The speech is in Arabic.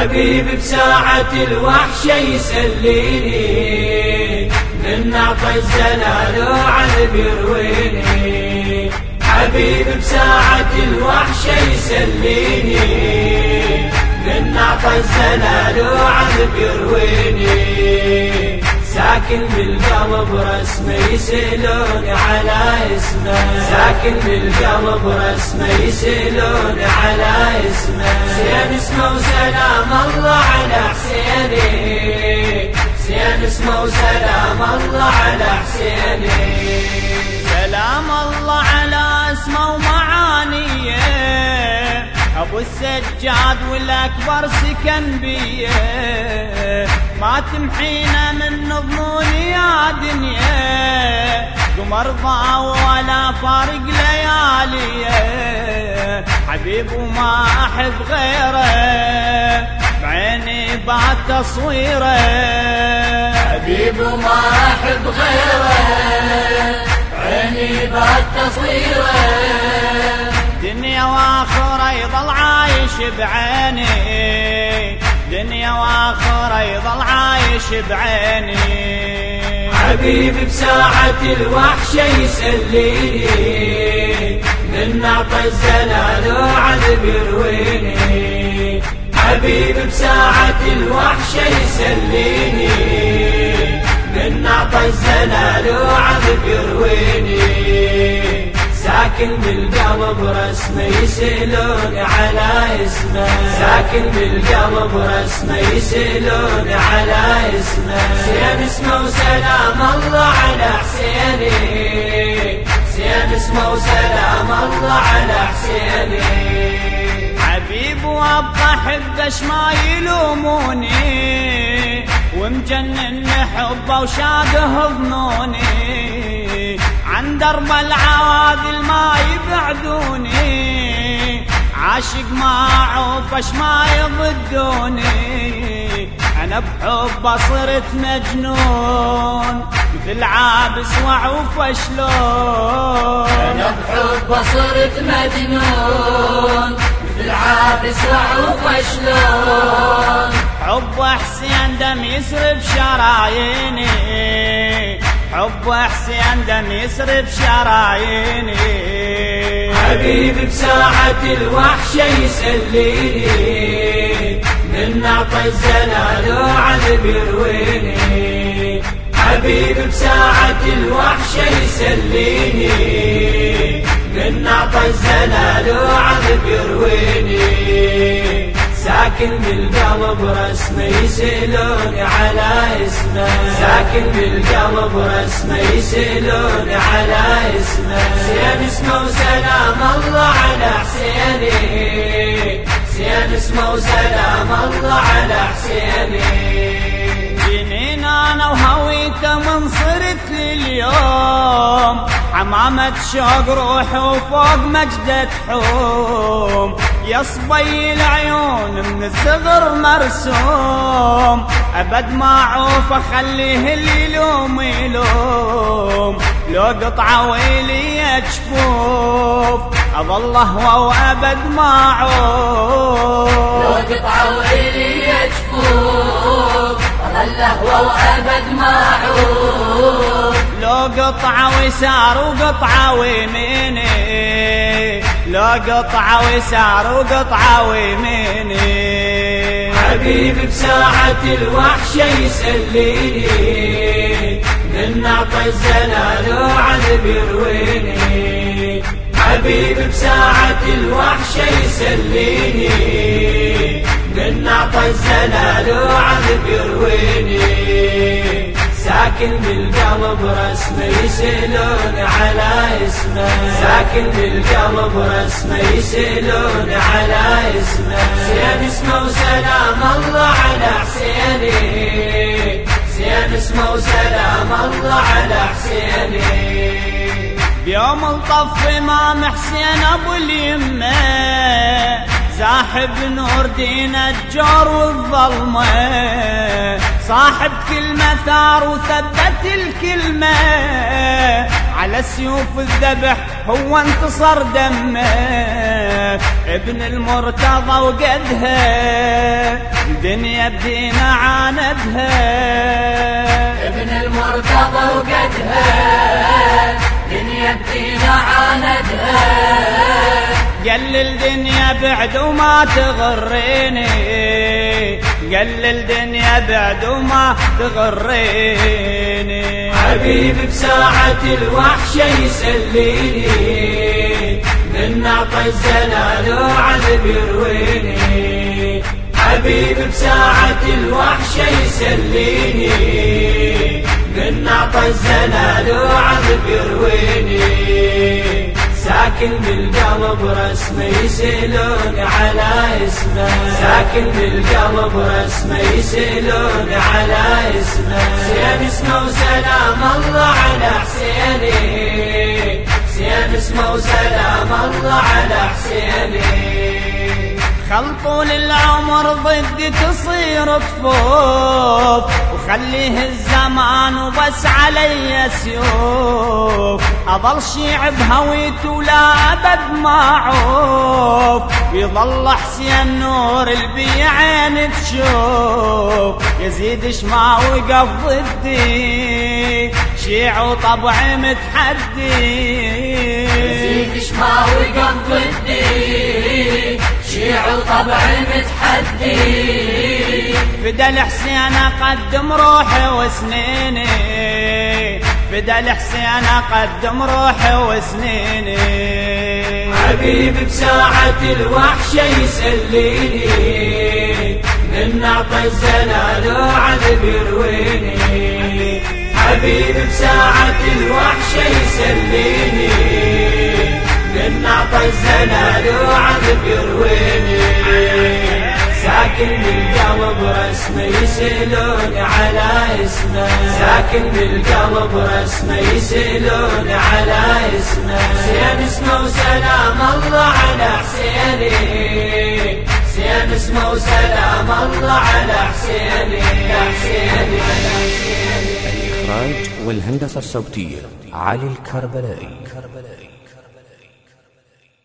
حبيبي بساعة الوحشة يسليني من نعطى الزلال وعذب يرويني حبيبي بساعة الوحشة يسليني من نعطى الزلال وعذب يرويني ساكن بالقلب رسمه يسألون على اسمه. ساكن بالقلب رسمه يسألون على اسمه. حسين اسمه وسلام الله على حسيني. حسين اسمه وسلام الله على حسيني. ابو السجاد والأكبر سكن بيه ما تمحينا من ضموني يا دنيا. قمر ضاع ولا فارق ليالي. حبيب وما احب غيره. بعيني بات تصويره. حبيب وما احب غيره. بعيني بات تصويره. دنيا واخرة يظل عايش بعيني. دنيا واخرة يظل عايش بعيني. حبيبي بساعة الوحشة يسليني. من نعطى الزلال وعذب يرويني. حبيبي بساعة الوحشة يسليني. من نعطى الزلال وعذب يرويني. ساكن بالقلب رسمه يسألون على اسمه. ساكن بالقلب رسمه يسألون على اسمه. حسين اسمه وسلام الله على حسيني. حسين اسمه وسلام الله على حسيني. حبيب وابقى احبش ما يلوموني. ومجنن حبه وشاده ظنوني عن درب العواذل ما يبعدوني. عاشق ما عوفش ما يضدوني. أنا بحبه صرت مجنون مثل عابس وعوف شلون أنا بحبه صرت مجنون مثل عابس وعوف شلون حب حسين دم يسرب شراييني. حب حسين دم يسرب شراييني حبيبي بساعة الوحشة يسليني. من نعطى الزلال وعذب يرويني حبيبي بساعة الوحشة يسليني. من نعطى الزلال وعذب يرويني ساكن بالقلب رسمه يسألون على اسمه. ساكن بالقلب رسمه يسألون على اسمه. حسين اسمه وسلام الله على حسيني حسين اسمه وسلام الله على حسيني جنين أنا وهويته من صرت لليوم. حمامة شوق روح وفوق مجدة حوم يا صبي العيون من الصغر مرسوم. أبد ما أعوف أخليه اللي يلوم. يلوم لو قطعة ويلي جفوف اظل هو وابد ما أعوف. لو قطعة ويلي جفوف ظل هو وابد ما أعوف. لو قطعة ويسار وقطعة ويميني لو قطعة ويسار وقطعة ويميني حبيبي بساعة الوحشة يسليني. من نعطى الزلال وعذب يرويني حبيبي بساعة الوحشة يسليني. من نعطى الزلال وعذب يرويني ساكن بالقلب رسمه يسألون على ساكن بالقلب رسمه يسألون على اسمه. حسين اسمه وسلام الله على حسيني حسين اسمه وسلام الله على حسيني بيوم الطف إمام حسين أبو اليمة. زاحب نور دين الجور والظلمة. صاحب كلمة ثار وثبت الكلمة. على سيوف الذبح هو انتصر دمه. ابن المرتضى وقدها دنيا بدينا عاندها. ابن المرتضى وقدها دنيا بدينا عاندها. قل الدنيا بعد وما تغريني. قل الدنيا بعد وما تغريني. حبيبي بساعة الوحشة يسليني من نعطى الزلال وعذب يرويني حبيبي بساعة الوحشة يسليني من نعطى الزلال وعذب يرويني ساكن بالقلب رسمه يسألون على اسمه. ساكن بالقلب رسمه يسألون على اسمه. حسين اسمه وسلام الله على حسيني. حسين اسمه وسلام الله على حسيني. خل طول العمر ضدي تصير طفوف وخليه الزمان وبس علي سيوف. اظل شيع بهويت ولا أبد ما عوف يظل حسين نور البي عين تشوف يزيد ما وقف ضدي شيع وطبع متحدي. يزيد ما وقف ضدي شيع وطبع متحدي. فدا الحسين أقدم روحي وسنيني. فدا الحسين أقدم روحي وسنيني. حبيبي بساعة الوحشة يسليني. من نعطى الزلال وعذب يرويني. حبيبي بساعة الوحشة يسليني من نعطى الزلال وعذب يرويني. ساكن بالقلب رسمه يسألون على اسمه. ساكن بالقلب رسمه يسألون على اسمه. حسين اسمه وسلام الله على حسين. والهندسة الصوتية علي الكربلائي.